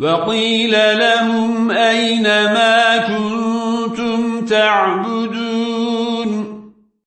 وقيل لهم أين ما كنتم تعبدون